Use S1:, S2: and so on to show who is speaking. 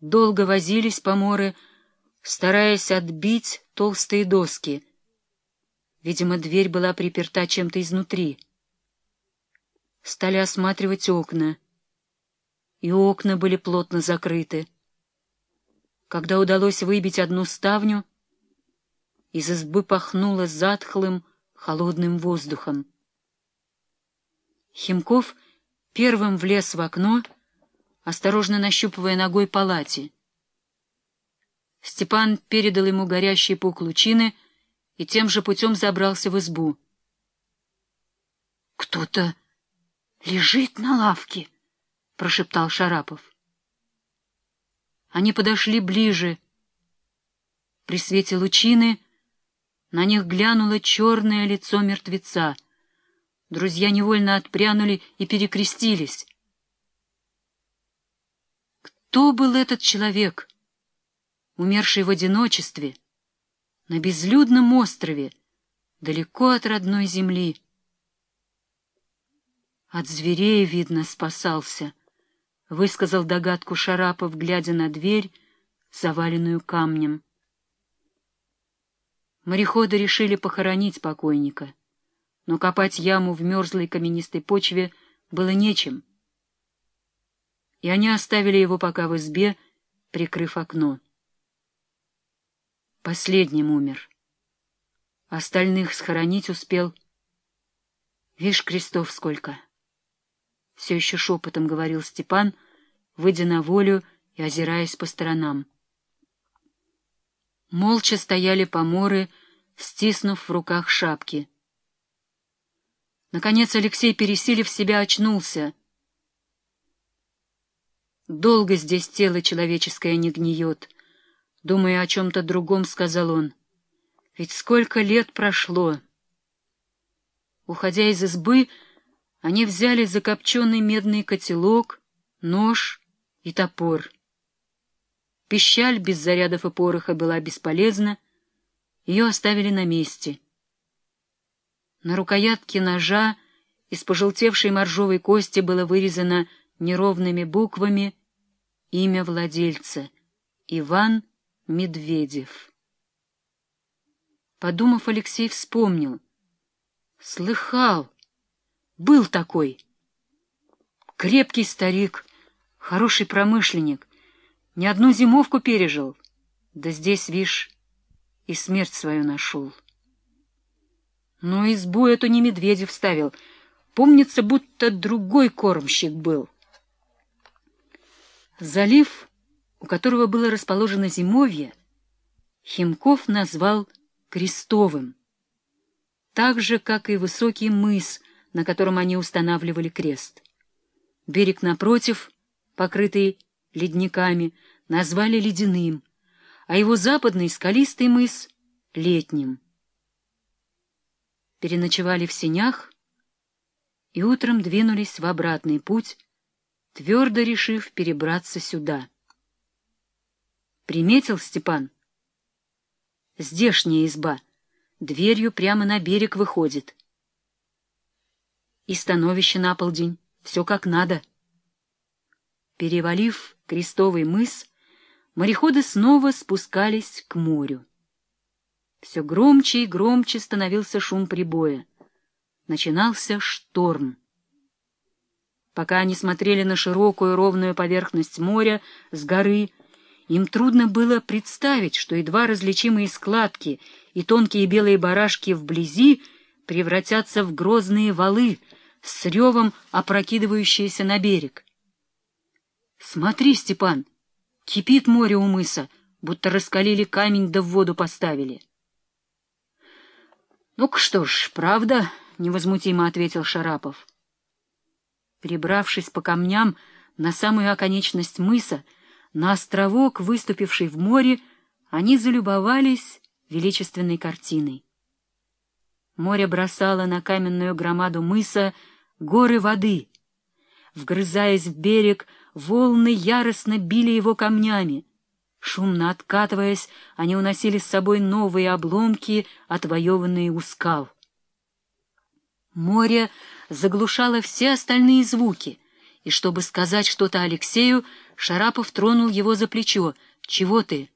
S1: Долго возились поморы, стараясь отбить толстые доски. Видимо, дверь была приперта чем-то изнутри. Стали осматривать окна. И окна были плотно закрыты. Когда удалось выбить одну ставню, из избы пахнуло затхлым, холодным воздухом. Химков первым влез в окно, осторожно нащупывая ногой палати. Степан передал ему горящий пук лучины и тем же путем забрался в избу. — Кто-то лежит на лавке, — прошептал Шарапов. Они подошли ближе. При свете лучины на них глянуло черное лицо мертвеца — Друзья невольно отпрянули и перекрестились. Кто был этот человек, умерший в одиночестве, на безлюдном острове, далеко от родной земли? От зверей, видно, спасался, — высказал догадку Шарапов, глядя на дверь, заваленную камнем. Мореходы решили похоронить покойника но копать яму в мерзлой каменистой почве было нечем. И они оставили его пока в избе, прикрыв окно. Последним умер. Остальных схоронить успел. Вишь, крестов сколько! Все еще шепотом говорил Степан, выйдя на волю и озираясь по сторонам. Молча стояли поморы, стиснув в руках шапки — Наконец Алексей, пересилив себя, очнулся. «Долго здесь тело человеческое не гниет», — думая о чем-то другом, сказал он. «Ведь сколько лет прошло!» Уходя из избы, они взяли закопченный медный котелок, нож и топор. Пищаль без зарядов и пороха была бесполезна, ее оставили на месте — на рукоятке ножа из пожелтевшей моржовой кости было вырезано неровными буквами имя владельца — Иван Медведев. Подумав, Алексей вспомнил. Слыхал. Был такой. Крепкий старик, хороший промышленник. Ни одну зимовку пережил. Да здесь, вишь, и смерть свою нашел. Но избу эту не Медведев ставил. Помнится, будто другой кормщик был. Залив, у которого было расположено зимовье, Химков назвал Крестовым, так же, как и высокий мыс, на котором они устанавливали крест. Берег напротив, покрытый ледниками, назвали Ледяным, а его западный скалистый мыс — Летним переночевали в сенях и утром двинулись в обратный путь, твердо решив перебраться сюда. Приметил Степан? Здешняя изба, дверью прямо на берег выходит. И становище на полдень, все как надо. Перевалив крестовый мыс, мореходы снова спускались к морю. Все громче и громче становился шум прибоя. Начинался шторм. Пока они смотрели на широкую ровную поверхность моря с горы, им трудно было представить, что едва различимые складки и тонкие белые барашки вблизи превратятся в грозные валы с ревом опрокидывающиеся на берег. «Смотри, Степан, кипит море у мыса, будто раскалили камень да в воду поставили». — Ну-ка что ж, правда, — невозмутимо ответил Шарапов. Перебравшись по камням на самую оконечность мыса, на островок, выступивший в море, они залюбовались величественной картиной. Море бросало на каменную громаду мыса горы воды. Вгрызаясь в берег, волны яростно били его камнями. Шумно откатываясь, они уносили с собой новые обломки, отвоеванные у скал. Море заглушало все остальные звуки, И чтобы сказать что-то Алексею, Шарапов тронул его за плечо. «Чего ты?»